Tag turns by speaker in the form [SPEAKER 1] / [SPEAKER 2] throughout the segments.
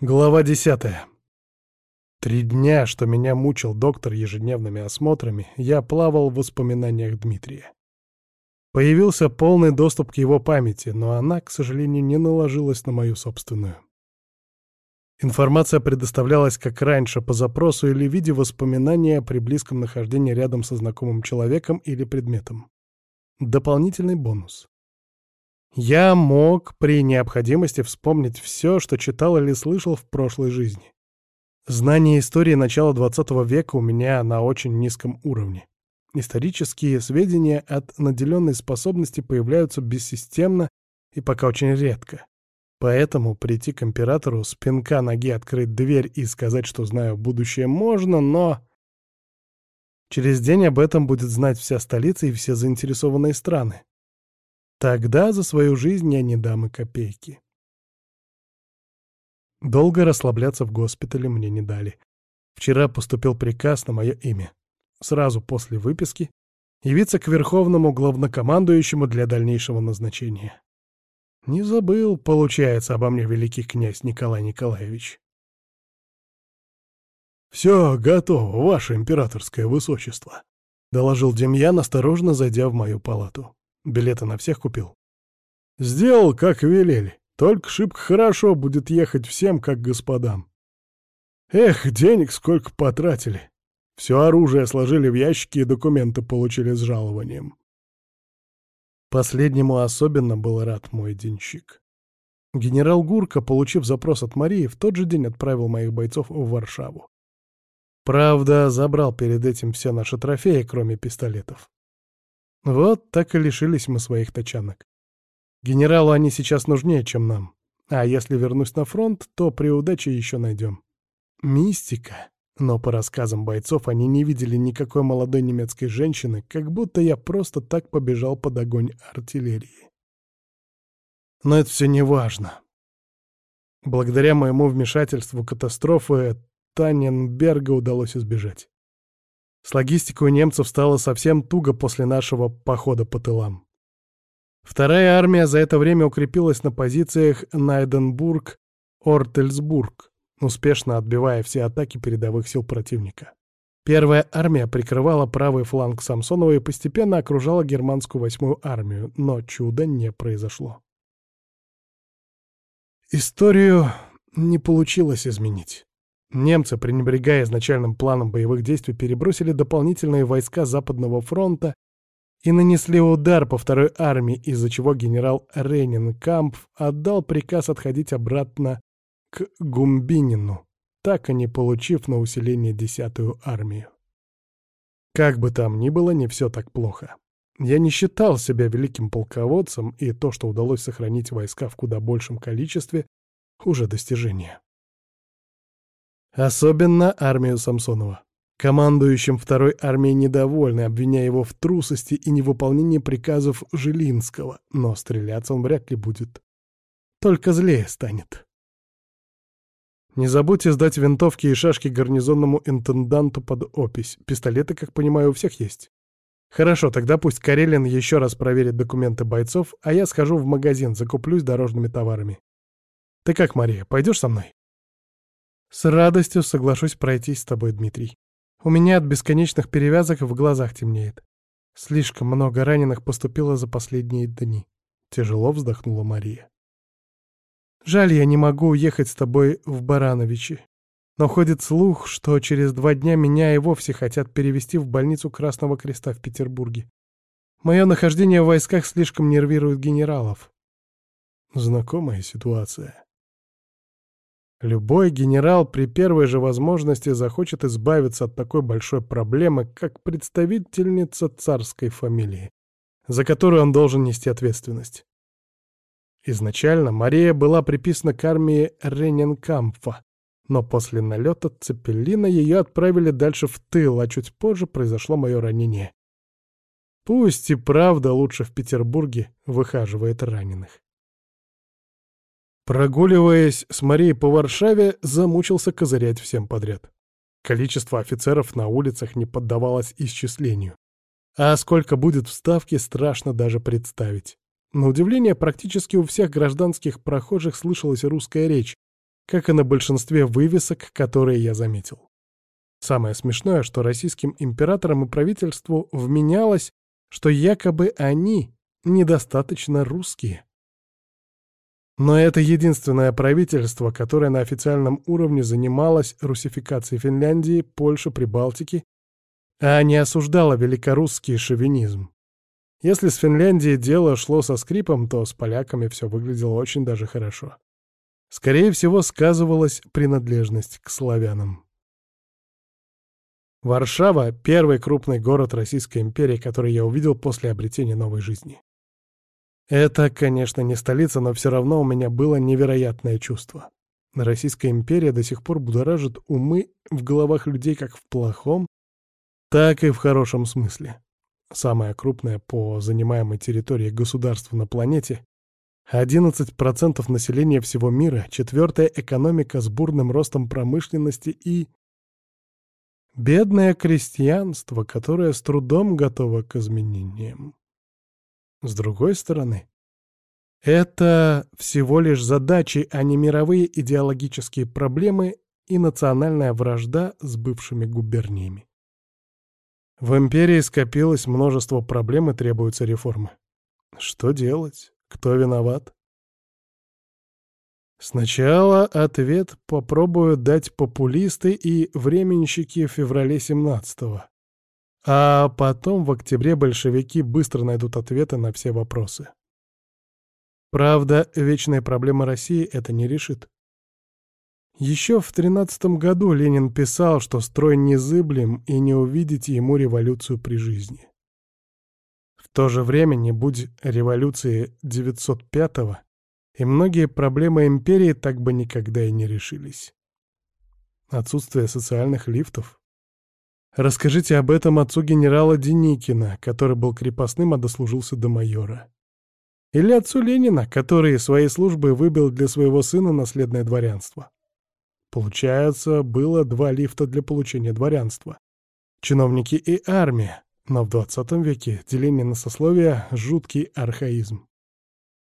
[SPEAKER 1] Глава десятая. Три дня, что меня мучил доктор ежедневными осмотрами, я плавал в воспоминаниях Дмитрия. Появился полный доступ к его памяти, но она, к сожалению, не наложилась на мою собственную. Информация предоставлялась как раньше по запросу или в виде воспоминания при близком нахождении рядом со знакомым человеком или предметом. Дополнительный бонус. Я мог при необходимости вспомнить все, что читал или слышал в прошлой жизни. Знание истории начала XX века у меня на очень низком уровне. Исторические сведения от наделенной способности появляются бессистемно и пока очень редко. Поэтому прийти к императору, с пинка ноги открыть дверь и сказать, что знаю будущее, можно, но... Через день об этом будет знать вся столица и все заинтересованные страны. Тогда за свою жизнь я не дам и копейки. Долго расслабляться в госпитале мне не дали. Вчера поступил приказ на мое имя. Сразу после выписки явиться к верховному главнокомандующему для дальнейшего назначения. Не забыл, получается, обо мне великий князь Николай Николаевич. «Все готово, ваше императорское высочество», — доложил Демьян, осторожно зайдя в мою палату. Билеты на всех купил. «Сделал, как велели. Только шибко хорошо будет ехать всем, как господам. Эх, денег сколько потратили. Все оружие сложили в ящики и документы получили с жалованием». Последнему особенно был рад мой денщик. Генерал Гурка, получив запрос от Марии, в тот же день отправил моих бойцов в Варшаву. Правда, забрал перед этим все наши трофеи, кроме пистолетов. Вот так и лишились мы своих тачанок. Генералу они сейчас нужнее, чем нам. А если вернусь на фронт, то при удаче еще найдем. Мистика. Но по рассказам бойцов они не видели никакой молодой немецкой женщины, как будто я просто так побежал под огонь артиллерии. Но это все не важно. Благодаря моему вмешательству катастрофы Таненберга удалось избежать. С логистикой у немцев стало совсем туго после нашего похода по тылам. Вторая армия за это время укрепилась на позициях Найденбург, Ортельсбург, успешно отбивая все атаки передовых сил противника. Первая армия прикрывала правый фланг Самсонова и постепенно окружала германскую восьмую армию, но чуда не произошло. Историю не получилось изменить. Немцы, пренебрегая изначальным планом боевых действий, перебросили дополнительные войска Западного фронта и нанесли удар по второй армии, из-за чего генерал Рейнинкампф отдал приказ отходить обратно к Гумбинину, так и не получив на усиление десятую армию. Как бы там ни было, не все так плохо. Я не считал себя великим полководцем, и то, что удалось сохранить войска в куда большем количестве, уже достижение. Особенно армию Самсонова. Командующим второй армией недовольны, обвиняя его в трусости и невыполнении приказов Жилинского, но стреляться он вряд ли будет. Только злее станет. Не забудьте сдать винтовки и шашки гарнизонному интенданту под опись. Пистолеты, как понимаю, у всех есть. Хорошо, тогда пусть Карелин еще раз проверит документы бойцов, а я схожу в магазин, закуплюсь дорожными товарами. Ты как, Мария, пойдешь со мной? С радостью соглашусь пройтись с тобой, Дмитрий. У меня от бесконечных перевязок в глазах темнеет. Слишком много раненых поступило за последние дни. Тяжело вздохнула Мария. Жаль, я не могу уехать с тобой в Барановичи. Но ходит слух, что через два дня меня и вовсе хотят перевести в больницу Красного Креста в Петербурге. Мое нахождение в войсках слишком нервирует генералов. Знакомая ситуация. Любой генерал при первой же возможности захочет избавиться от такой большой проблемы, как представительница царской фамилии, за которую он должен нести ответственность. Изначально Мария была приписана к армии Рененкампфа, но после налета Цепелина ее отправили дальше в тыл, а чуть позже произошло мое ранение. Пусть и правда лучше в Петербурге выхаживает раненых. Прогуливаясь с Марией по Варшаве, замучился козырять всем подряд. Количество офицеров на улицах не поддавалось исчислению. А сколько будет в Ставке, страшно даже представить. На удивление, практически у всех гражданских прохожих слышалась русская речь, как и на большинстве вывесок, которые я заметил. Самое смешное, что российским императорам и правительству вменялось, что якобы они недостаточно русские. Но это единственное правительство, которое на официальном уровне занималось русификацией Финляндии, Польши, Прибалтики, а не осуждало великорусский шовинизм. Если с Финляндией дело шло со скрипом, то с поляками все выглядело очень даже хорошо. Скорее всего, сказывалась принадлежность к славянам. Варшава — первый крупный город Российской империи, который я увидел после обретения новой жизни. Это, конечно, не столица, но все равно у меня было невероятное чувство. Российская империя до сих пор будоражит умы в головах людей как в плохом, так и в хорошем смысле. Самое крупное по занимаемой территории государства на планете, 11% населения всего мира, четвертая экономика с бурным ростом промышленности и... Бедное крестьянство, которое с трудом готово к изменениям. С другой стороны, это всего лишь задачи, а не мировые идеологические проблемы и национальная вражда с бывшими губерниями. В империи скопилось множество проблем и требуются реформы. Что делать? Кто виноват? Сначала ответ попробую дать популисты и временщики в феврале 17-го. А потом в октябре большевики быстро найдут ответы на все вопросы. Правда, вечная проблема России это не решит. Еще в тринадцатом году Ленин писал, что строй незыблем и не увидите ему революцию при жизни. В то же время, не будь революции 905-го, и многие проблемы империи так бы никогда и не решились. Отсутствие социальных лифтов, Расскажите об этом отцу генерала Деникина, который был крепостным, а дослужился до майора. Или отцу Ленина, который своей службой выбил для своего сына наследное дворянство. Получается, было два лифта для получения дворянства. Чиновники и армия, но в 20 веке деление на сословия — жуткий архаизм.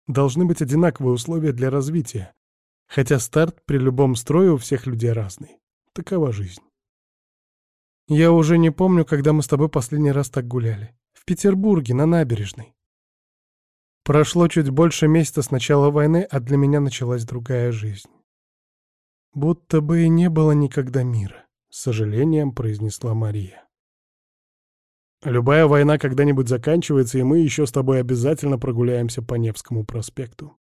[SPEAKER 1] Должны быть одинаковые условия для развития, хотя старт при любом строе у всех людей разный. Такова жизнь. Я уже не помню, когда мы с тобой последний раз так гуляли. В Петербурге, на набережной. Прошло чуть больше месяца с начала войны, а для меня началась другая жизнь. Будто бы и не было никогда мира, с сожалением произнесла Мария. Любая война когда-нибудь заканчивается, и мы еще с тобой обязательно прогуляемся по Невскому проспекту.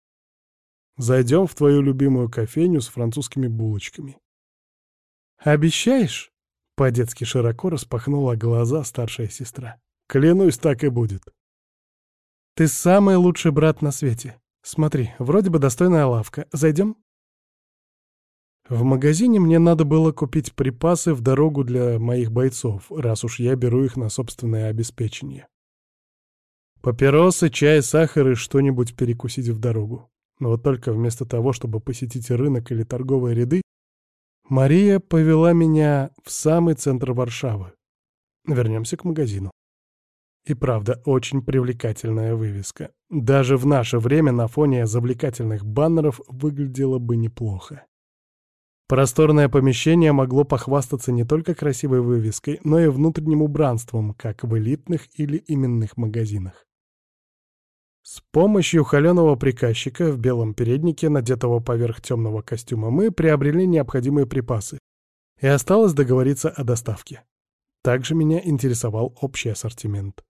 [SPEAKER 1] Зайдем в твою любимую кофейню с французскими булочками. Обещаешь? По-детски широко распахнула глаза старшая сестра. «Клянусь, так и будет». «Ты самый лучший брат на свете. Смотри, вроде бы достойная лавка. Зайдем?» В магазине мне надо было купить припасы в дорогу для моих бойцов, раз уж я беру их на собственное обеспечение. Папиросы, чай, сахар и что-нибудь перекусить в дорогу. Но вот только вместо того, чтобы посетить рынок или торговые ряды, Мария повела меня в самый центр Варшавы. Вернемся к магазину. И правда, очень привлекательная вывеска. Даже в наше время на фоне завлекательных баннеров выглядело бы неплохо. Просторное помещение могло похвастаться не только красивой вывеской, но и внутренним убранством, как в элитных или именных магазинах. С помощью холеного приказчика в белом переднике, надетого поверх темного костюма, мы приобрели необходимые припасы. И осталось договориться о доставке. Также меня интересовал общий ассортимент.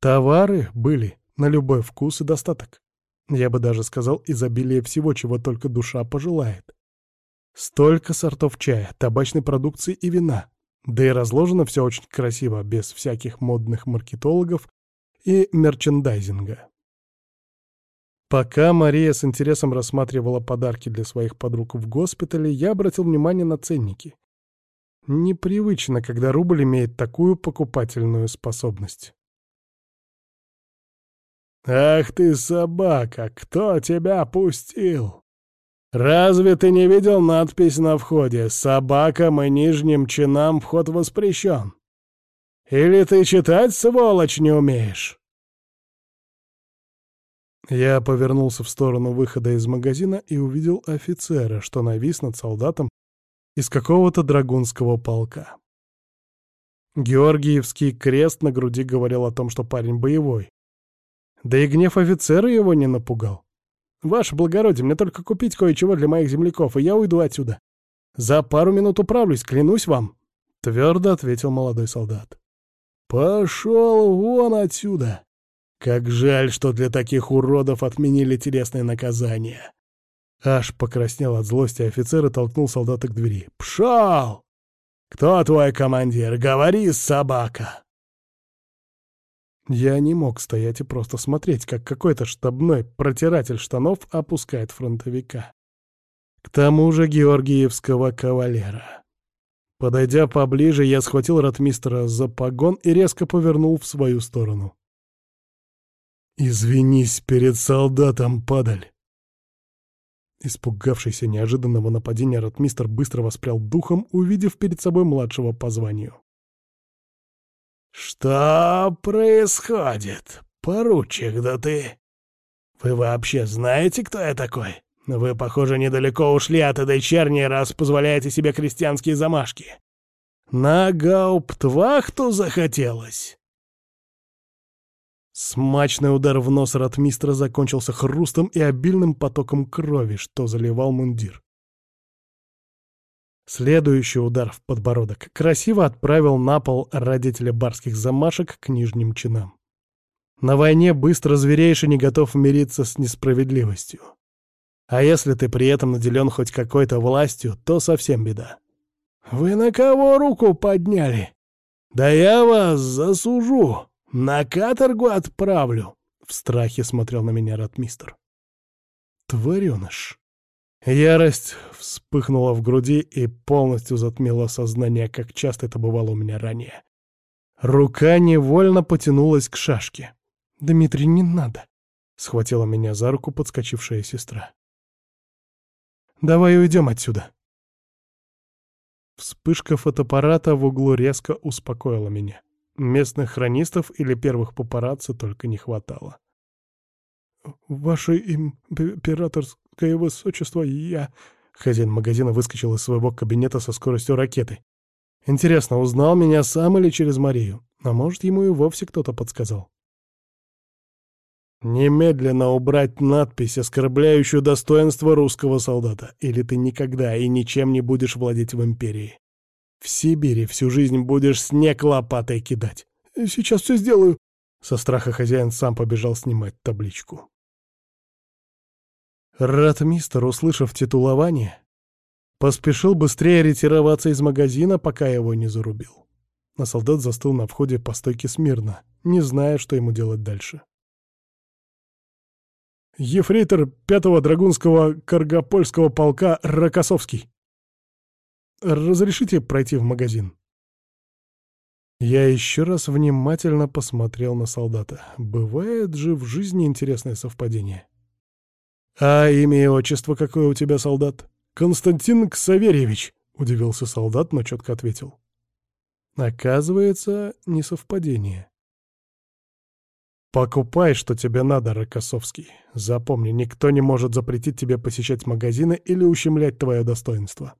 [SPEAKER 1] Товары были на любой вкус и достаток. Я бы даже сказал, изобилие всего, чего только душа пожелает. Столько сортов чая, табачной продукции и вина. Да и разложено все очень красиво, без всяких модных маркетологов и мерчендайзинга. Пока Мария с интересом рассматривала подарки для своих подруг в госпитале, я обратил внимание на ценники. Непривычно, когда рубль имеет такую покупательную способность. «Ах ты, собака, кто тебя пустил? Разве ты не видел надпись на входе «Собакам и нижним чинам вход воспрещен»? Или ты читать, сволочь, не умеешь?» Я повернулся в сторону выхода из магазина и увидел офицера, что навис над солдатом из какого-то драгунского полка. Георгиевский крест на груди говорил о том, что парень боевой. Да и гнев офицера его не напугал. «Ваше благородие, мне только купить кое-чего для моих земляков, и я уйду отсюда. За пару минут управлюсь, клянусь вам», — твердо ответил молодой солдат. «Пошел вон отсюда! Как жаль, что для таких уродов отменили телесное наказание!» Аж покраснел от злости офицер и толкнул солдата к двери. «Пшал! Кто твой командир? Говори, собака!» Я не мог стоять и просто смотреть, как какой-то штабной протиратель штанов опускает фронтовика. К тому же георгиевского кавалера. Подойдя поближе, я схватил ратмистра за погон и резко повернул в свою сторону. «Извинись перед солдатом, падаль!» Испугавшийся неожиданного нападения ратмистр быстро воспрял духом, увидев перед собой младшего по званию. «Что происходит, поручик, да ты? Вы вообще знаете, кто я такой? Вы, похоже, недалеко ушли от этой черни, раз позволяете себе крестьянские замашки. На гауптвахту захотелось?» Смачный удар в нос ратмистра закончился хрустом и обильным потоком крови, что заливал мундир. Следующий удар в подбородок красиво отправил на пол родителя барских замашек к нижним чинам. На войне быстро зверейший не готов мириться с несправедливостью. А если ты при этом наделен хоть какой-то властью, то совсем беда. «Вы на кого руку подняли? Да я вас засужу!» «На каторгу отправлю!» — в страхе смотрел на меня ратмистр. «Твареныш!» Ярость вспыхнула в груди и полностью затмила сознание, как часто это бывало у меня ранее. Рука невольно потянулась к шашке. «Дмитрий, не надо!» — схватила меня за руку подскочившая сестра. «Давай уйдем отсюда!» Вспышка фотоаппарата в углу резко успокоила меня. Местных хронистов или первых папарацци только не хватало. «Ваше императорское высочество, я...» Хозяин магазина выскочил из своего кабинета со скоростью ракеты. «Интересно, узнал меня сам или через Марию? А может, ему и вовсе кто-то подсказал?» «Немедленно убрать надпись, оскорбляющую достоинство русского солдата, или ты никогда и ничем не будешь владеть в империи. В Сибири всю жизнь будешь снег лопатой кидать. Сейчас все сделаю. Со страха хозяин сам побежал снимать табличку. Ратмистер, услышав титулование, поспешил быстрее ретироваться из магазина, пока его не зарубил. А солдат застыл на входе по стойке смирно, не зная, что ему делать дальше. Ефрейтор пятого драгунского каргопольского полка Рокоссовский. Разрешите пройти в магазин?» Я еще раз внимательно посмотрел на солдата. Бывает же в жизни интересное совпадение. «А имя и отчество какое у тебя, солдат?» «Константин Ксаверьевич», — удивился солдат, но четко ответил. «Оказывается, не совпадение». «Покупай, что тебе надо, Рокоссовский. Запомни, никто не может запретить тебе посещать магазины или ущемлять твое достоинство».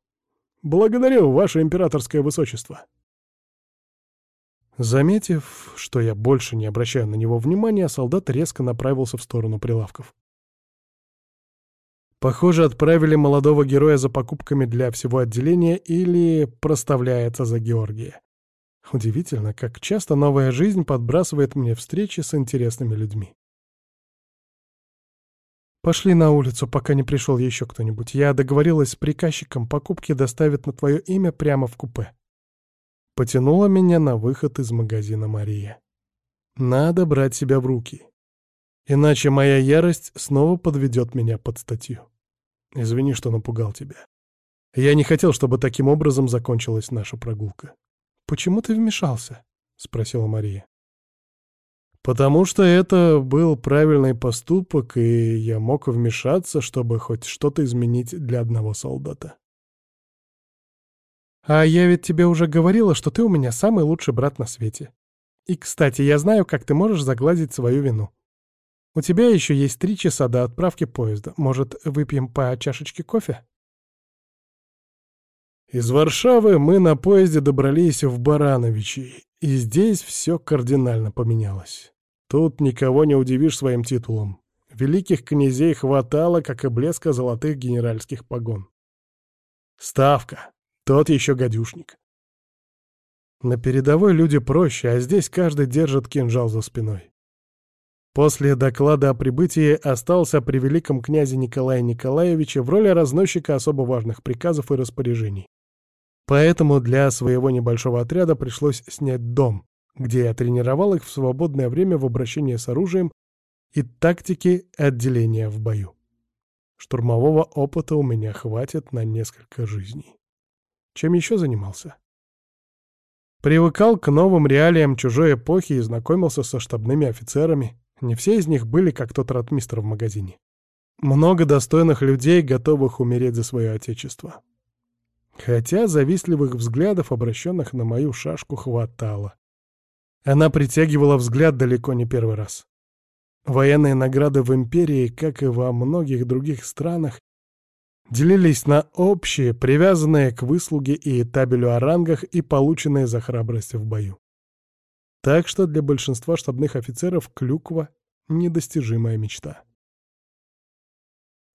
[SPEAKER 1] «Благодарю, ваше императорское высочество!» Заметив, что я больше не обращаю на него внимания, солдат резко направился в сторону прилавков. Похоже, отправили молодого героя за покупками для всего отделения или проставляется за Георгия. Удивительно, как часто новая жизнь подбрасывает мне встречи с интересными людьми. Пошли на улицу, пока не пришел еще кто-нибудь. Я договорилась с приказчиком, покупки доставят на твое имя прямо в купе. Потянула меня на выход из магазина Мария. Надо брать себя в руки. Иначе моя ярость снова подведет меня под статью. Извини, что напугал тебя. Я не хотел, чтобы таким образом закончилась наша прогулка. «Почему ты вмешался?» — спросила Мария. Потому что это был правильный поступок, и я мог вмешаться, чтобы хоть что-то изменить для одного солдата. «А я ведь тебе уже говорила, что ты у меня самый лучший брат на свете. И, кстати, я знаю, как ты можешь загладить свою вину. У тебя еще есть три часа до отправки поезда. Может, выпьем по чашечке кофе?» Из Варшавы мы на поезде добрались в Барановичи, и здесь все кардинально поменялось. Тут никого не удивишь своим титулом. Великих князей хватало, как и блеска золотых генеральских погон. Ставка. Тот еще гадюшник. На передовой люди проще, а здесь каждый держит кинжал за спиной. После доклада о прибытии остался при великом князе Николае Николаевиче в роли разносчика особо важных приказов и распоряжений. Поэтому для своего небольшого отряда пришлось снять дом, где я тренировал их в свободное время в обращении с оружием и тактике отделения в бою. Штурмового опыта у меня хватит на несколько жизней. Чем еще занимался? Привыкал к новым реалиям чужой эпохи и знакомился со штабными офицерами. Не все из них были как тот ратмистр в магазине. Много достойных людей, готовых умереть за свое отечество. Хотя завистливых взглядов, обращенных на мою шашку, хватало. Она притягивала взгляд далеко не первый раз. Военные награды в империи, как и во многих других странах, делились на общие, привязанные к выслуге и табелю о рангах и полученные за храбрость в бою. Так что для большинства штабных офицеров клюква — недостижимая мечта.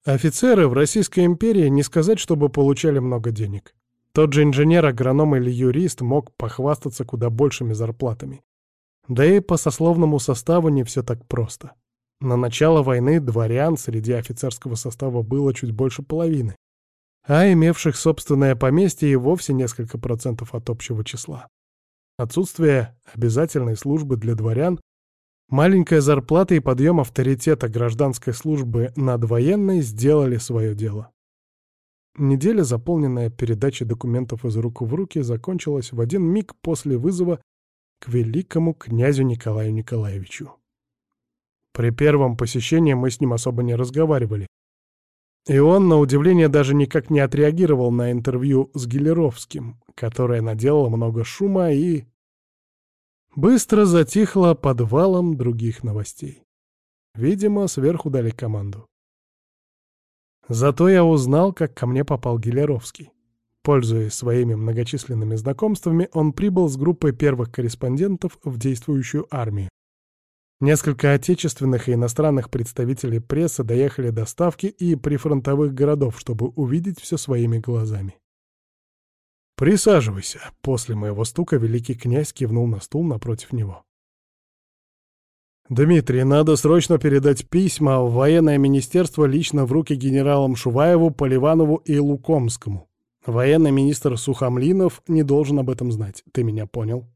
[SPEAKER 1] Офицеры в Российской империи не сказать, чтобы получали много денег. Тот же инженер, агроном или юрист мог похвастаться куда большими зарплатами. Да и по сословному составу не все так просто. На начало войны дворян среди офицерского состава было чуть больше половины, а имевших собственное поместье и вовсе несколько процентов от общего числа. Отсутствие обязательной службы для дворян Маленькая зарплата и подъем авторитета гражданской службы над военной сделали свое дело. Неделя, заполненная передачей документов из рук в руки, закончилась в один миг после вызова к великому князю Николаю Николаевичу. При первом посещении мы с ним особо не разговаривали. И он, на удивление, даже никак не отреагировал на интервью с Гелеровским, которое наделало много шума и быстро затихло под валом других новостей. Видимо, сверху дали команду. Зато я узнал, как ко мне попал Гелеровский. Пользуясь своими многочисленными знакомствами, он прибыл с группой первых корреспондентов в действующую армию. Несколько отечественных и иностранных представителей прессы доехали до Ставки и прифронтовых городов, чтобы увидеть все своими глазами. «Присаживайся», — после моего стука великий князь кивнул на стул напротив него. «Дмитрий, надо срочно передать письма в военное министерство лично в руки генералам Шуваеву, Поливанову и Лукомскому. Военный министр Сухомлинов не должен об этом знать. Ты меня понял?»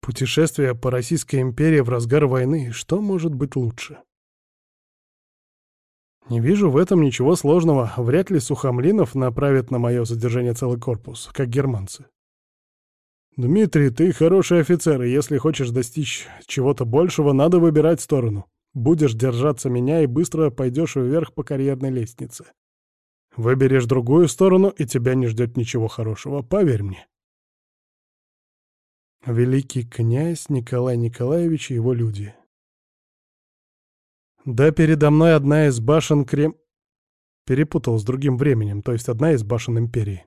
[SPEAKER 1] Путешествие по Российской империи в разгар войны. Что может быть лучше? Не вижу в этом ничего сложного. Вряд ли Сухомлинов направит на мое задержание целый корпус, как германцы. «Дмитрий, ты хороший офицер, и если хочешь достичь чего-то большего, надо выбирать сторону. Будешь держаться меня и быстро пойдешь вверх по карьерной лестнице. Выберешь другую сторону, и тебя не ждет ничего хорошего, поверь мне». Великий князь Николай Николаевич и его люди. Да, передо мной одна из башен Крем... Перепутал с другим временем, то есть одна из башен Империи.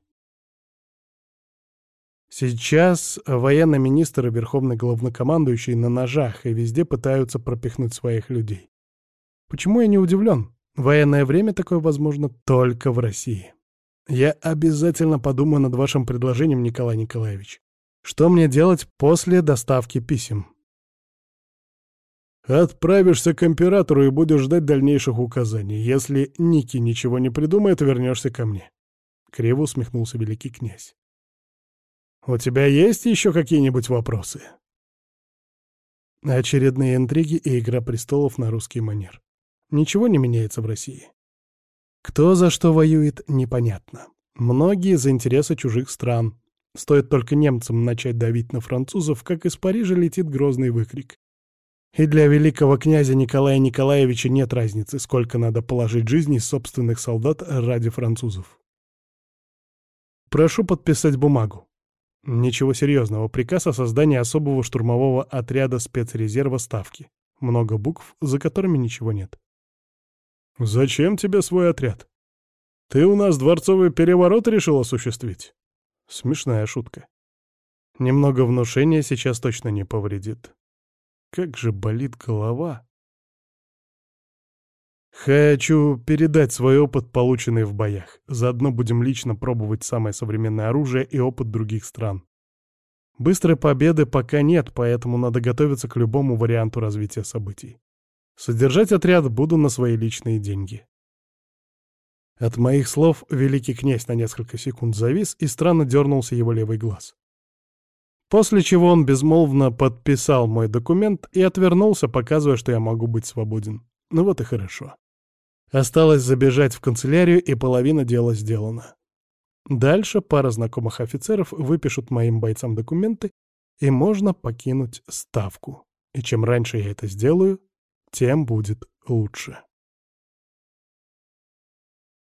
[SPEAKER 1] Сейчас военный министр и верховный главнокомандующий на ножах и везде пытаются пропихнуть своих людей. Почему я не удивлен? Военное время такое возможно только в России. Я обязательно подумаю над вашим предложением, Николай Николаевич. Что мне делать после доставки писем? Отправишься к императору и будешь ждать дальнейших указаний. Если Ники ничего не придумает, вернешься ко мне. Криво усмехнулся великий князь. У тебя есть еще какие-нибудь вопросы? Очередные интриги и игра престолов на русский манер. Ничего не меняется в России. Кто за что воюет, непонятно. Многие за интересы чужих стран. Стоит только немцам начать давить на французов, как из Парижа летит грозный выкрик. И для великого князя Николая Николаевича нет разницы, сколько надо положить жизни собственных солдат ради французов. Прошу подписать бумагу. Ничего серьезного. Приказ о создании особого штурмового отряда спецрезерва Ставки. Много букв, за которыми ничего нет. «Зачем тебе свой отряд? Ты у нас дворцовый переворот решил осуществить?» Смешная шутка. Немного внушения сейчас точно не повредит. Как же болит голова. Хочу передать свой опыт, полученный в боях. Заодно будем лично пробовать самое современное оружие и опыт других стран. Быстрой победы пока нет, поэтому надо готовиться к любому варианту развития событий. Содержать отряд буду на свои личные деньги. От моих слов великий князь на несколько секунд завис и странно дернулся его левый глаз. После чего он безмолвно подписал мой документ и отвернулся, показывая, что я могу быть свободен. Ну вот и хорошо. Осталось забежать в канцелярию, и половина дела сделана. Дальше пара знакомых офицеров выпишут моим бойцам документы, и можно покинуть ставку. И чем раньше я это сделаю, тем будет лучше.